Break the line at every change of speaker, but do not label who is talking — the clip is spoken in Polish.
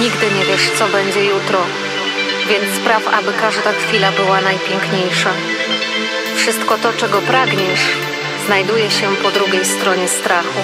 Nigdy nie wiesz, co będzie jutro, więc spraw, aby każda chwila była najpiękniejsza. Wszystko to, czego pragniesz, znajduje się po drugiej stronie strachu.